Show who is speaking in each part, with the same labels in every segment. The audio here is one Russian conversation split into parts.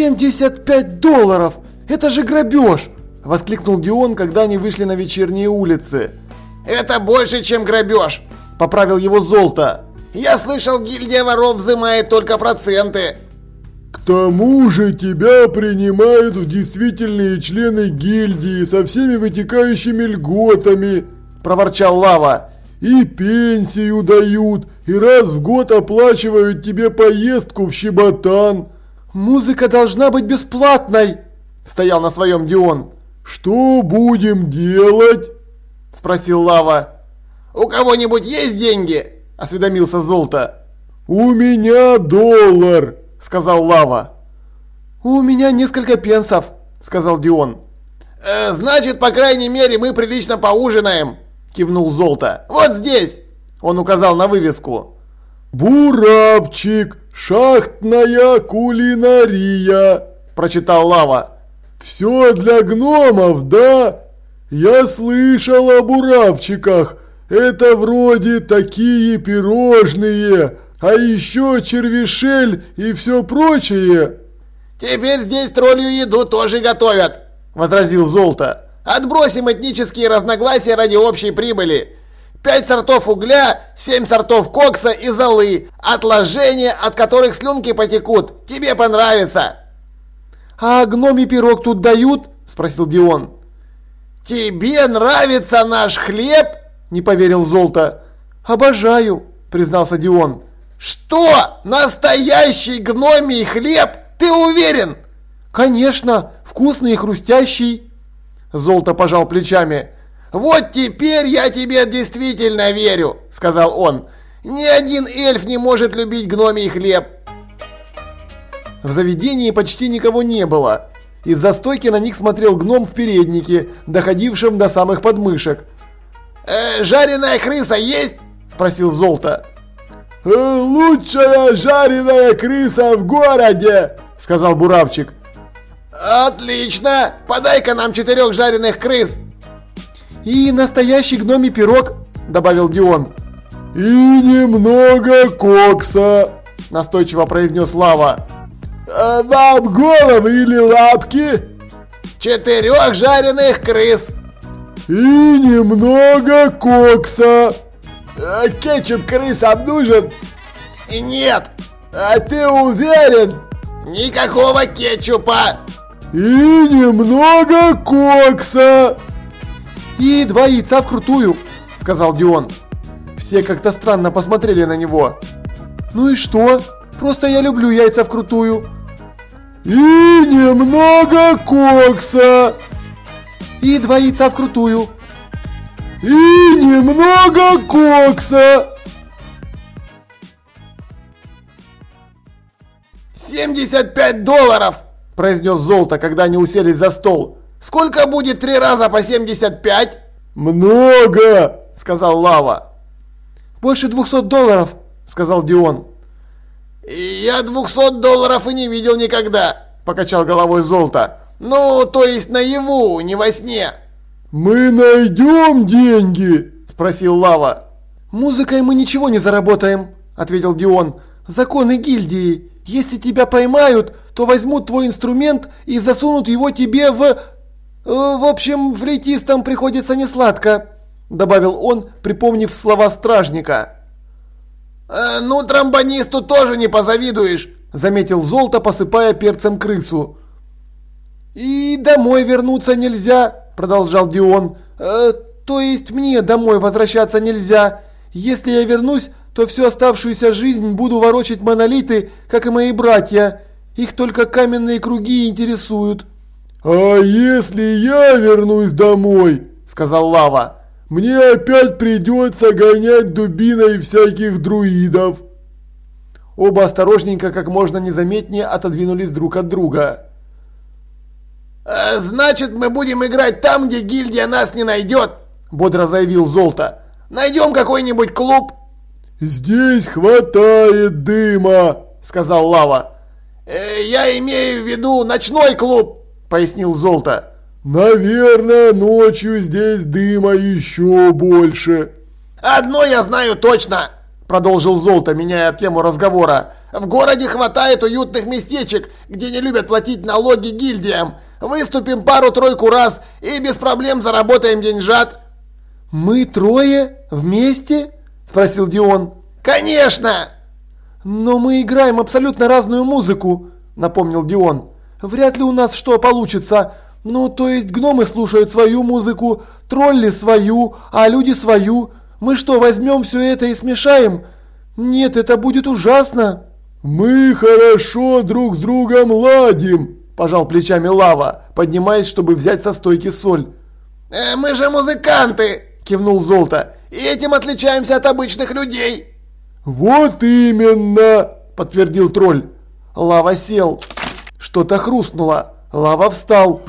Speaker 1: 75 долларов! Это же грабеж!» – воскликнул Дион, когда они вышли на вечерние улицы.
Speaker 2: «Это больше, чем грабеж!»
Speaker 1: – поправил его Золото.
Speaker 2: «Я слышал, гильдия воров взимает только проценты!»
Speaker 3: «К тому же тебя принимают в действительные члены гильдии со всеми вытекающими льготами!»
Speaker 1: – проворчал Лава.
Speaker 3: «И пенсию дают, и раз в год оплачивают тебе поездку в Щеботан!»
Speaker 1: «Музыка должна быть бесплатной!» – стоял на своем Дион.
Speaker 3: «Что будем делать?»
Speaker 1: – спросил Лава.
Speaker 2: «У кого-нибудь есть деньги?» – осведомился Золото.
Speaker 3: «У меня доллар!» – сказал Лава.
Speaker 1: «У меня несколько пенсов», – сказал Дион.
Speaker 2: «Э, «Значит, по крайней мере, мы прилично поужинаем», – кивнул Золото. «Вот здесь!» – он указал на вывеску.
Speaker 3: «Буравчик! Шахтная кулинария!» – прочитал Лава. «Все для гномов, да? Я слышал о буравчиках. Это вроде такие пирожные, а еще червишель и все прочее».
Speaker 2: «Теперь здесь троллью еду тоже готовят», – возразил Золото. «Отбросим этнические разногласия ради общей прибыли. Пять сортов угля, семь сортов кокса и золы. Отложения, от которых слюнки потекут. Тебе понравится!»
Speaker 1: «А гномий пирог тут дают?» – спросил Дион.
Speaker 2: «Тебе нравится наш хлеб?» – не поверил Золото.
Speaker 1: «Обожаю», – признался Дион.
Speaker 2: «Что? Настоящий гномий хлеб? Ты уверен?»
Speaker 1: «Конечно, вкусный и хрустящий».
Speaker 2: Золото пожал плечами. «Вот теперь я тебе действительно верю», – сказал он. «Ни один эльф не может любить гномий хлеб».
Speaker 1: В заведении почти никого не было. Из-за стойки на них смотрел гном в переднике, доходившем до самых подмышек.
Speaker 2: «Э, «Жареная крыса есть?» – спросил Золото.
Speaker 3: «Э, «Лучшая жареная крыса в городе!» – сказал Буравчик.
Speaker 2: «Отлично! Подай-ка нам четырех жареных крыс!»
Speaker 1: «И настоящий гномий пирог!» – добавил Дион.
Speaker 3: «И немного кокса!»
Speaker 1: – настойчиво произнес Лава.
Speaker 3: «Вам головы или лапки?»
Speaker 2: «Четырех жареных крыс!»
Speaker 3: «И немного кокса!»
Speaker 2: а «Кетчуп крысам нужен?»
Speaker 3: «Нет!» «А ты уверен?»
Speaker 2: «Никакого кетчупа!»
Speaker 3: «И немного кокса!»
Speaker 1: «И два яйца вкрутую!» – сказал Дион. Все как-то странно посмотрели на него. «Ну и что? Просто я люблю яйца вкрутую!»
Speaker 3: «И немного кокса!»
Speaker 1: «И два яйца вкрутую!»
Speaker 3: «И немного кокса!»
Speaker 2: «Семьдесят пять долларов!» – произнес Золото, когда они уселись за стол. «Сколько будет три раза по семьдесят пять?»
Speaker 3: «Много!» – сказал Лава.
Speaker 1: «Больше двухсот долларов!» – сказал Дион.
Speaker 2: «Я двухсот долларов и не видел никогда!» – покачал головой Золото. «Ну, то есть наяву, не во сне!»
Speaker 3: «Мы найдем деньги?» – спросил Лава.
Speaker 1: «Музыкой мы ничего не заработаем», – ответил Дион. «Законы гильдии. Если тебя поймают, то возьмут твой инструмент и засунут его тебе в... В общем, флейтистам приходится несладко», – добавил он, припомнив слова стражника.
Speaker 2: «Э, «Ну, тромбонисту тоже не позавидуешь», –
Speaker 1: заметил Золото, посыпая перцем крысу. «И домой вернуться нельзя», – продолжал Дион. «Э, «То есть мне домой возвращаться нельзя. Если я вернусь, то всю оставшуюся жизнь буду ворочать монолиты, как и мои братья. Их только каменные круги интересуют».
Speaker 3: «А если я вернусь домой?» – сказал Лава. «Мне опять придется гонять дубиной всяких друидов».
Speaker 1: Оба осторожненько, как можно незаметнее отодвинулись друг от друга.
Speaker 2: «Э, «Значит, мы будем играть там, где гильдия нас не найдет», – бодро заявил Золото. «Найдем какой-нибудь клуб».
Speaker 3: «Здесь хватает дыма», – сказал Лава.
Speaker 2: Э, «Я имею в виду ночной клуб», – пояснил Золото.
Speaker 3: «Наверное, ночью здесь дыма еще больше».
Speaker 2: «Одно я знаю точно», – продолжил Золото, меняя тему разговора. В городе хватает уютных местечек, где не любят платить налоги гильдиям. Выступим пару-тройку раз и без проблем заработаем деньжат».
Speaker 1: «Мы трое? Вместе?» – спросил Дион.
Speaker 2: «Конечно!»
Speaker 1: «Но мы играем абсолютно разную музыку», – напомнил Дион. «Вряд ли у нас что получится. Ну, то есть гномы слушают свою музыку, тролли свою, а люди свою. Мы что, возьмем все это и смешаем? Нет, это будет ужасно».
Speaker 3: «Мы хорошо друг с другом ладим», – пожал плечами Лава, поднимаясь, чтобы взять со стойки соль.
Speaker 2: «Э, «Мы же музыканты!» – кивнул Золото. «И этим отличаемся от обычных людей!»
Speaker 3: «Вот именно!» – подтвердил тролль.
Speaker 1: Лава сел. Что-то хрустнуло. Лава встал.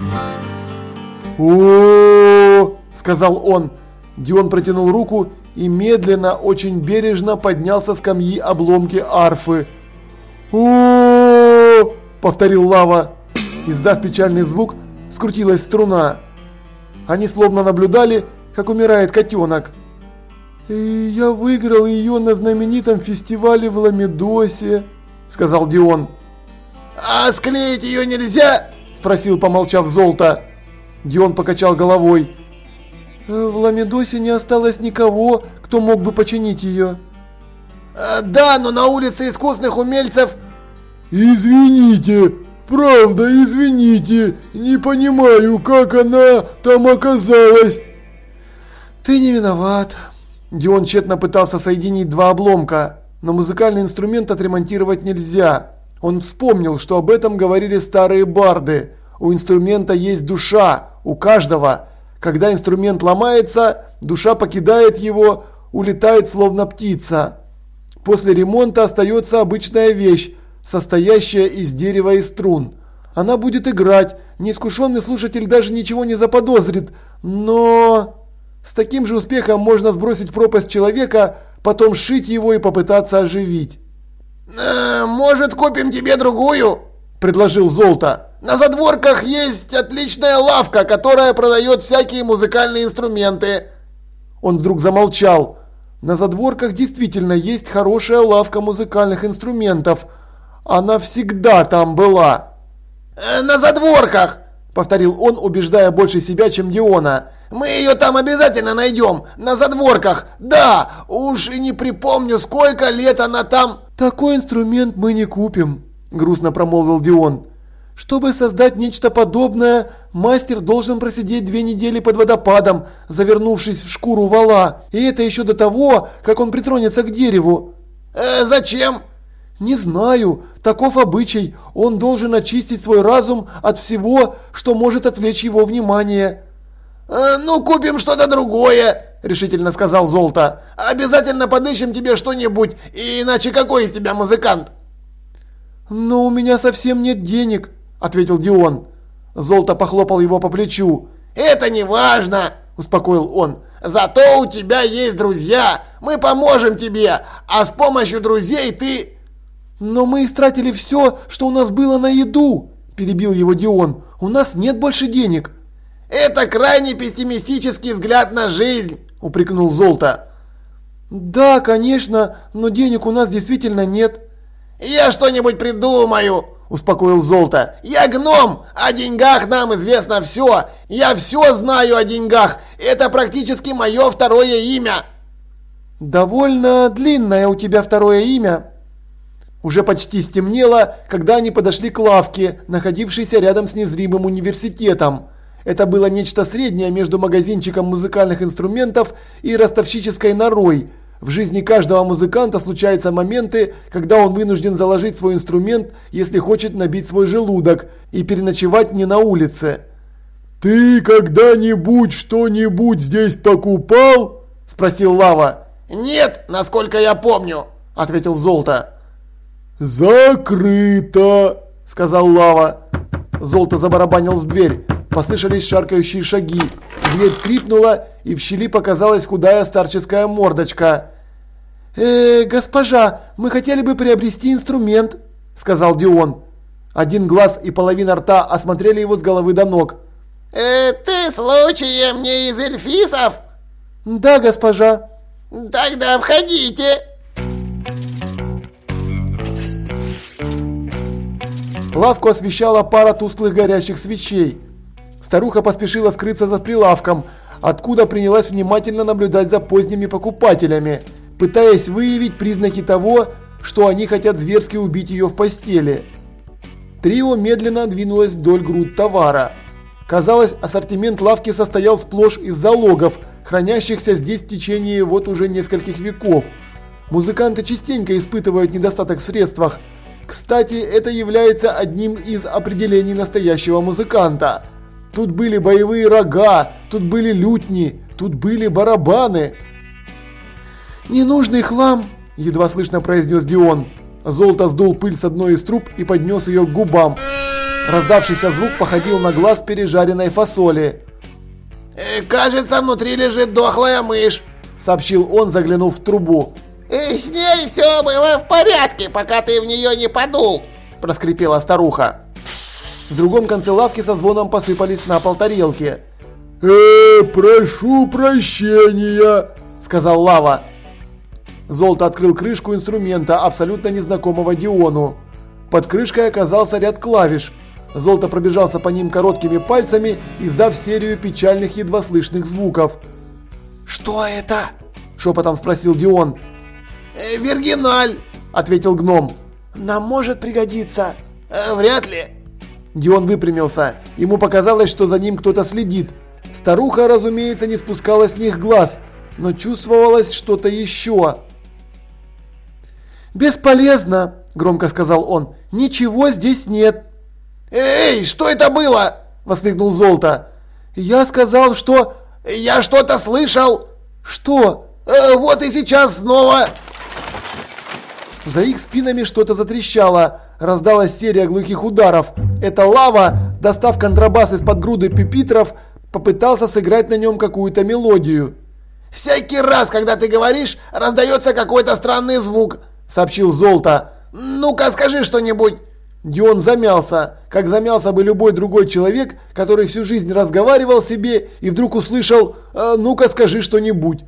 Speaker 3: о
Speaker 1: сказал он. Дион протянул руку и медленно, очень бережно поднял со скамьи обломки арфы о повторил Лава. Издав печальный звук, скрутилась струна. Они словно наблюдали, как умирает котенок.
Speaker 3: «И я выиграл ее на знаменитом фестивале в Ламедосе», — сказал Дион.
Speaker 2: «А склеить ее нельзя?» — спросил, помолчав Золото.
Speaker 1: Дион покачал головой. «В Ламедосе не осталось никого, кто мог бы починить ее».
Speaker 2: А, да, но на улице искусных умельцев...
Speaker 3: Извините, правда, извините, не понимаю, как она там оказалась.
Speaker 1: Ты не виноват. Дион тщетно пытался соединить два обломка, но музыкальный инструмент отремонтировать нельзя. Он вспомнил, что об этом говорили старые барды. У инструмента есть душа, у каждого. Когда инструмент ломается, душа покидает его, улетает словно птица. После ремонта остается обычная вещь, состоящая из дерева и струн. Она будет играть, неискушенный слушатель даже ничего не заподозрит, но... С таким же успехом можно сбросить в пропасть человека, потом сшить его и попытаться оживить.
Speaker 2: «Э, «Может, купим тебе другую?» – предложил Золото. «На задворках есть отличная лавка, которая продает всякие музыкальные инструменты».
Speaker 1: Он вдруг замолчал. На задворках действительно есть хорошая лавка музыкальных инструментов. Она всегда там была.
Speaker 2: Э, «На задворках!» – повторил он, убеждая больше себя, чем Диона. «Мы ее там обязательно найдем! На задворках! Да! Уж и не припомню, сколько лет она там...»
Speaker 1: «Такой инструмент мы не купим», – грустно промолвил Дион. Чтобы создать нечто подобное, мастер должен просидеть две недели под водопадом, завернувшись в шкуру вала. И это еще до того, как он притронется к дереву.
Speaker 2: Э, зачем?
Speaker 1: Не знаю. Таков обычай. Он должен очистить свой разум от всего, что может отвлечь его внимание.
Speaker 2: Э, ну, купим что-то другое, решительно сказал Золото. Обязательно подыщем тебе что-нибудь, иначе какой из тебя музыкант?
Speaker 1: Но у меня совсем нет денег, ответил Дион. Золото похлопал его по плечу.
Speaker 2: «Это не важно!» – успокоил он. «Зато у тебя есть друзья! Мы поможем тебе! А с помощью друзей ты...»
Speaker 1: «Но мы истратили все, что у нас было на еду!» – перебил его Дион. «У нас нет больше денег!»
Speaker 2: «Это крайне пессимистический взгляд на жизнь!» – упрекнул Золото.
Speaker 1: «Да, конечно, но денег у нас действительно нет!»
Speaker 2: «Я что-нибудь придумаю!» успокоил Золото. «Я гном! О деньгах нам известно все! Я все знаю о деньгах! Это практически мое второе имя!»
Speaker 1: «Довольно длинное у тебя второе имя!» Уже почти стемнело, когда они подошли к лавке, находившейся рядом с незримым университетом. Это было нечто среднее между магазинчиком музыкальных инструментов и ростовщической норой – в жизни каждого музыканта случаются моменты, когда он вынужден заложить свой инструмент, если хочет набить свой желудок и переночевать не на улице.
Speaker 3: «Ты когда-нибудь что-нибудь здесь покупал?» – спросил Лава.
Speaker 2: «Нет, насколько я помню», – ответил Золото.
Speaker 3: «Закрыто», – сказал Лава.
Speaker 1: Золото забарабанил в дверь. Послышались шаркающие шаги. Дверь скрипнула, и в щели показалась худая старческая мордочка. «Э, госпожа, мы хотели бы приобрести инструмент», – сказал Дион. Один глаз и половина рта осмотрели его с головы до ног.
Speaker 2: «Э, ты случаем не из эльфисов?»
Speaker 1: «Да, госпожа».
Speaker 2: «Тогда входите».
Speaker 1: Лавку освещала пара тусклых горящих свечей. Старуха поспешила скрыться за прилавком, откуда принялась внимательно наблюдать за поздними покупателями, пытаясь выявить признаки того, что они хотят зверски убить ее в постели. Трио медленно двинулось вдоль груд товара. Казалось, ассортимент лавки состоял сплошь из залогов, хранящихся здесь в течение вот уже нескольких веков. Музыканты частенько испытывают недостаток в средствах. Кстати, это является одним из определений настоящего музыканта. Тут были боевые рога, тут были лютни, тут были барабаны. «Ненужный хлам!» – едва слышно произнес Дион. Золото сдул пыль с одной из труб и поднес ее к губам. Раздавшийся звук походил на глаз пережаренной фасоли.
Speaker 2: «Э, «Кажется, внутри лежит дохлая мышь», –
Speaker 1: сообщил он, заглянув в трубу.
Speaker 2: «И с ней все было в порядке, пока ты в нее не подул», – проскрипела старуха.
Speaker 1: В другом конце лавки со звоном посыпались на пол тарелки.
Speaker 3: «Э, прошу прощения», –
Speaker 1: сказал Лава. Золото открыл крышку инструмента, абсолютно незнакомого Диону. Под крышкой оказался ряд клавиш. Золото пробежался по ним короткими пальцами, издав серию печальных едва слышных звуков.
Speaker 2: «Что это?»
Speaker 1: – шепотом спросил Дион.
Speaker 2: «Э, «Виргиналь», – ответил гном.
Speaker 1: «Нам может пригодиться».
Speaker 2: Э, «Вряд ли».
Speaker 1: Дион выпрямился. Ему показалось, что за ним кто-то следит. Старуха, разумеется, не спускала с них глаз, но чувствовалось что-то еще. «Бесполезно», – громко сказал он. «Ничего здесь нет».
Speaker 2: «Эй, что это было?» – воскликнул Золото.
Speaker 1: «Я сказал, что...»
Speaker 2: «Я что-то слышал!»
Speaker 1: «Что?»
Speaker 2: э, «Вот и сейчас снова!»
Speaker 1: За их спинами что-то затрещало. Раздалась серия глухих ударов. Это лава, достав контрабас из-под груды пепитров, попытался сыграть на нем какую-то мелодию.
Speaker 2: «Всякий раз, когда ты говоришь, раздается какой-то странный звук», — сообщил Золото. «Ну-ка, скажи что-нибудь».
Speaker 1: Дион замялся, как замялся бы любой другой человек, который всю жизнь разговаривал себе и вдруг услышал «А, «Ну-ка, скажи что-нибудь».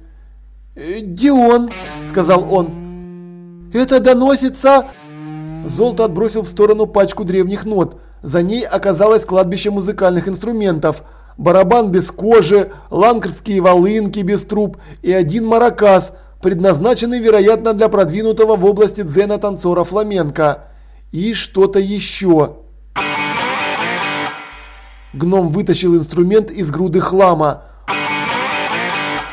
Speaker 1: «Э, «Дион», — сказал он, — «это доносится...» Золото отбросил в сторону пачку древних нот. За ней оказалось кладбище музыкальных инструментов. Барабан без кожи, ланкерские волынки без труб и один маракас, предназначенный, вероятно, для продвинутого в области дзена танцора фламенко. И что-то еще. Гном вытащил инструмент из груды хлама.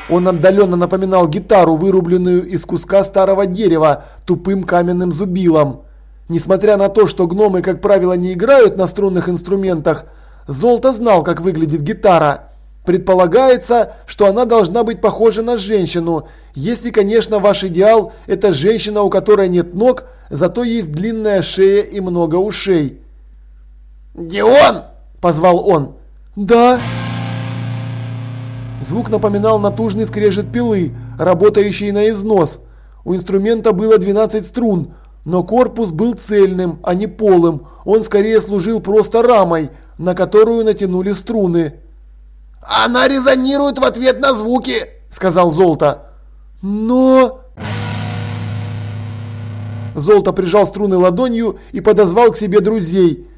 Speaker 1: Он отдаленно напоминал гитару, вырубленную из куска старого дерева, тупым каменным зубилом. Несмотря на то, что гномы, как правило, не играют на струнных инструментах, Золото знал, как выглядит гитара. Предполагается, что она должна быть похожа на женщину, если, конечно, ваш идеал – это женщина, у которой нет ног, зато есть длинная шея и много ушей.
Speaker 2: «Дион!»
Speaker 1: – позвал он. «Да?» Звук напоминал натужный скрежет пилы, работающей на износ. У инструмента было 12 струн, но корпус был цельным, а не полым. Он скорее служил просто рамой, на которую натянули струны.
Speaker 2: «Она резонирует в ответ на звуки», — сказал Золото.
Speaker 1: «Но...» Золото прижал струны ладонью и подозвал к себе друзей.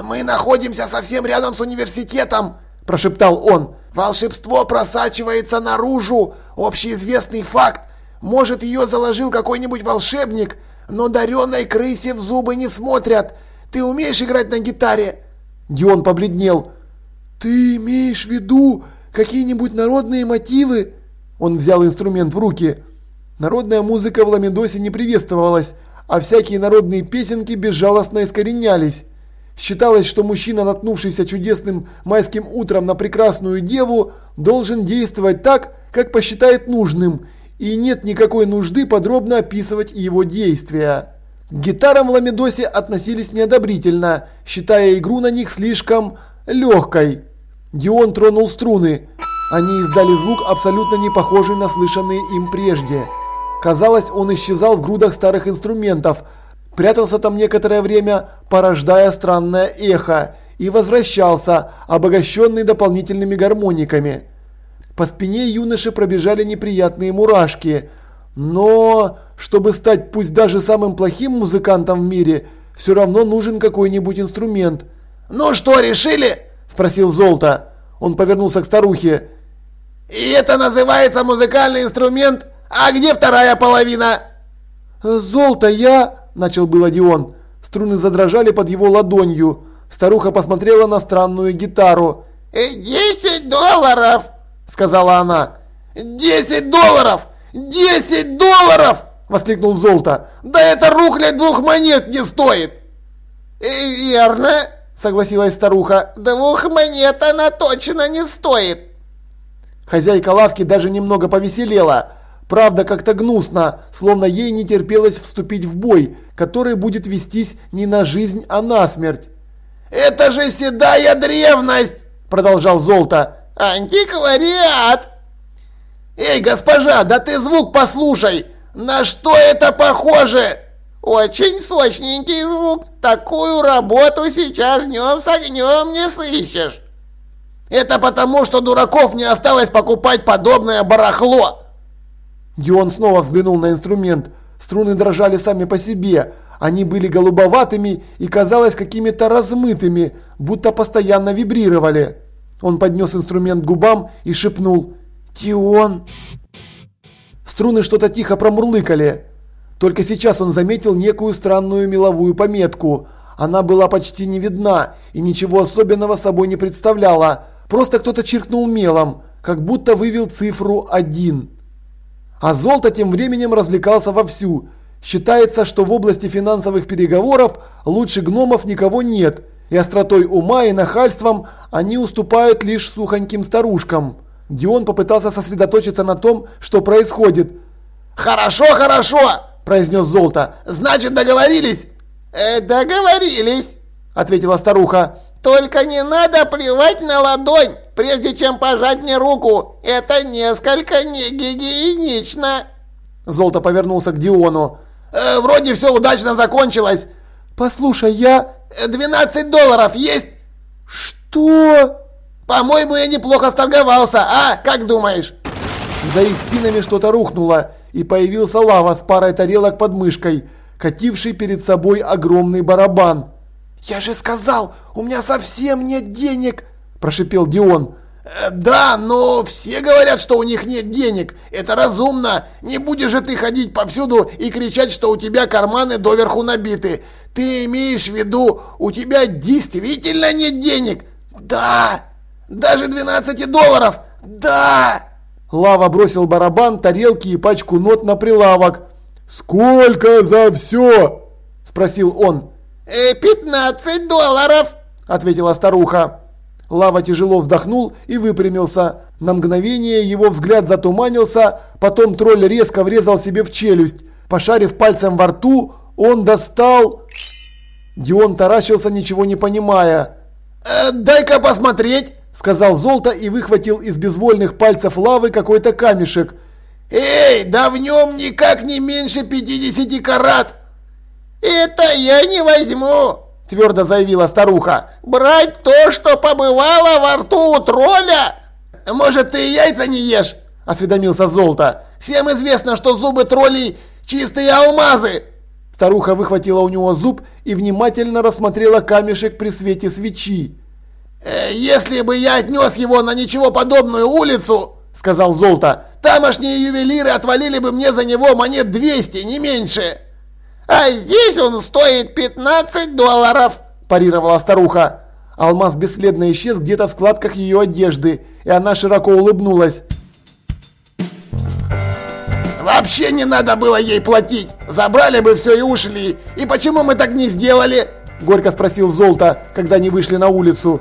Speaker 2: «Мы находимся совсем рядом с университетом», – прошептал он. «Волшебство просачивается наружу. Общеизвестный факт. Может, ее заложил какой-нибудь волшебник, но даренной крысе в зубы не смотрят. Ты умеешь играть на гитаре?»
Speaker 1: Дион побледнел. «Ты имеешь в виду какие-нибудь народные мотивы?» Он взял инструмент в руки. Народная музыка в Ламедосе не приветствовалась, а всякие народные песенки безжалостно искоренялись. Считалось, что мужчина, наткнувшийся чудесным майским утром на прекрасную деву, должен действовать так, как посчитает нужным, и нет никакой нужды подробно описывать его действия. К гитарам в Ламедосе относились неодобрительно, считая игру на них слишком легкой. Дион тронул струны. Они издали звук, абсолютно не похожий на слышанные им прежде. Казалось, он исчезал в грудах старых инструментов, прятался там некоторое время, порождая странное эхо, и возвращался, обогащенный дополнительными гармониками. По спине юноши пробежали неприятные мурашки. Но, чтобы стать пусть даже самым плохим музыкантом в мире, Все равно нужен какой-нибудь инструмент.
Speaker 2: «Ну что, решили?»
Speaker 1: – спросил Золото. Он повернулся к старухе.
Speaker 2: «И это называется музыкальный инструмент? А где вторая половина?»
Speaker 1: «Золото я...» – начал было Дион. Струны задрожали под его ладонью. Старуха посмотрела на странную гитару.
Speaker 2: «Десять долларов!» – сказала она. «Десять долларов! Десять долларов!» – воскликнул Золото. «Да это рухлядь двух монет не стоит!» «Верно!» – согласилась старуха. «Двух монет она точно не стоит!»
Speaker 1: Хозяйка лавки даже немного повеселела. Правда, как-то гнусно, словно ей не терпелось вступить в бой, который будет вестись не на жизнь, а на смерть.
Speaker 2: «Это же седая древность!» – продолжал Золото. «Антиквариат!» «Эй, госпожа, да ты звук послушай! На что это похоже?» «Очень сочненький звук. Такую работу сейчас днем с огнем не сыщешь». «Это потому, что дураков не осталось покупать подобное барахло!»
Speaker 1: Дион снова взглянул на инструмент. Струны дрожали сами по себе. Они были голубоватыми и казалось какими-то размытыми, будто постоянно вибрировали. Он поднес инструмент к губам и шепнул «Дион!». Струны что-то тихо промурлыкали. Только сейчас он заметил некую странную меловую пометку. Она была почти не видна и ничего особенного собой не представляла. Просто кто-то чиркнул мелом, как будто вывел цифру 1. А Золото тем временем развлекался вовсю. Считается, что в области финансовых переговоров лучше гномов никого нет, и остротой ума и нахальством они уступают лишь сухоньким старушкам. Дион попытался сосредоточиться на том, что происходит.
Speaker 2: «Хорошо, хорошо!» – произнес Золото. «Значит, договорились?» э, «Договорились!» – ответила старуха. «Только не надо плевать на ладонь, прежде чем пожать мне руку. Это несколько негигиенично!»
Speaker 1: Золото повернулся к Диону.
Speaker 2: Э, «Вроде все удачно закончилось!»
Speaker 1: «Послушай, я...»
Speaker 2: «12 долларов есть?»
Speaker 1: «Что?»
Speaker 2: По-моему, я неплохо сторговался, а? Как думаешь?
Speaker 1: За их спинами что-то рухнуло, и появился лава с парой тарелок под мышкой, кативший перед собой огромный барабан.
Speaker 2: «Я же сказал, у меня совсем нет денег!» – прошипел Дион. «Э, «Да, но все говорят, что у них нет денег. Это разумно. Не будешь же ты ходить повсюду и кричать, что у тебя карманы доверху набиты. Ты имеешь в виду, у тебя действительно нет денег?» «Да!» Даже 12 долларов! Да!»
Speaker 1: Лава бросил барабан, тарелки и пачку нот на прилавок.
Speaker 3: «Сколько за все?» – спросил он.
Speaker 2: «Э, «15 долларов!»
Speaker 1: – ответила старуха. Лава тяжело вздохнул и выпрямился. На мгновение его взгляд затуманился, потом тролль резко врезал себе в челюсть. Пошарив пальцем во рту, он достал... Дион таращился, ничего не понимая.
Speaker 2: «Э, «Дай-ка посмотреть!»
Speaker 1: сказал Золото и выхватил из безвольных пальцев лавы какой-то камешек.
Speaker 2: «Эй, да в нем никак не меньше 50 карат!» «Это я не возьму!» – твердо заявила старуха. «Брать то, что побывало во рту у тролля!» «Может, ты яйца не ешь?» – осведомился Золото. «Всем известно, что зубы троллей – чистые алмазы!»
Speaker 1: Старуха выхватила у него зуб и внимательно рассмотрела камешек при свете свечи.
Speaker 2: Э, «Если бы я отнес его на ничего подобную улицу, — сказал Золото, — тамошние ювелиры отвалили бы мне за него монет 200, не меньше!» «А здесь он стоит 15 долларов!» – парировала старуха.
Speaker 1: Алмаз бесследно исчез где-то в складках ее одежды, и она широко улыбнулась.
Speaker 2: «Вообще не надо было ей платить! Забрали бы все и ушли! И почему мы так не сделали?»
Speaker 1: Горько спросил Золото, когда они вышли на улицу.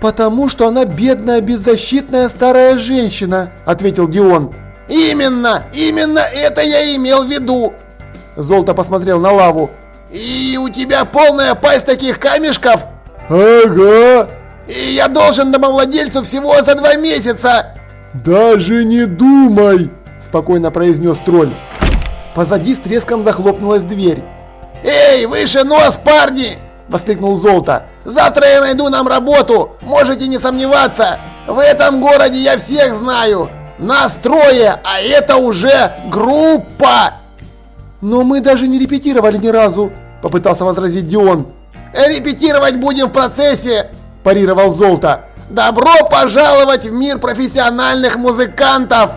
Speaker 1: «Потому что она бедная, беззащитная старая женщина», – ответил Дион.
Speaker 2: «Именно! Именно это я имел в виду!»
Speaker 1: Золото посмотрел на лаву.
Speaker 2: «И у тебя полная пасть таких камешков?»
Speaker 3: «Ага!»
Speaker 2: «И я должен домовладельцу всего за два месяца!»
Speaker 3: «Даже не думай!» – спокойно произнес тролль.
Speaker 1: Позади с треском захлопнулась дверь.
Speaker 2: «Эй, выше нос, парни!» – воскликнул Золото. «Завтра я найду нам работу, можете не сомневаться! В этом городе я всех знаю! Нас трое, а это уже группа!»
Speaker 1: «Но мы даже не репетировали ни разу!» попытался возразить Дион.
Speaker 2: Репетировать будем в процессе,
Speaker 1: парировал Золото.
Speaker 2: Добро пожаловать в мир профессиональных музыкантов!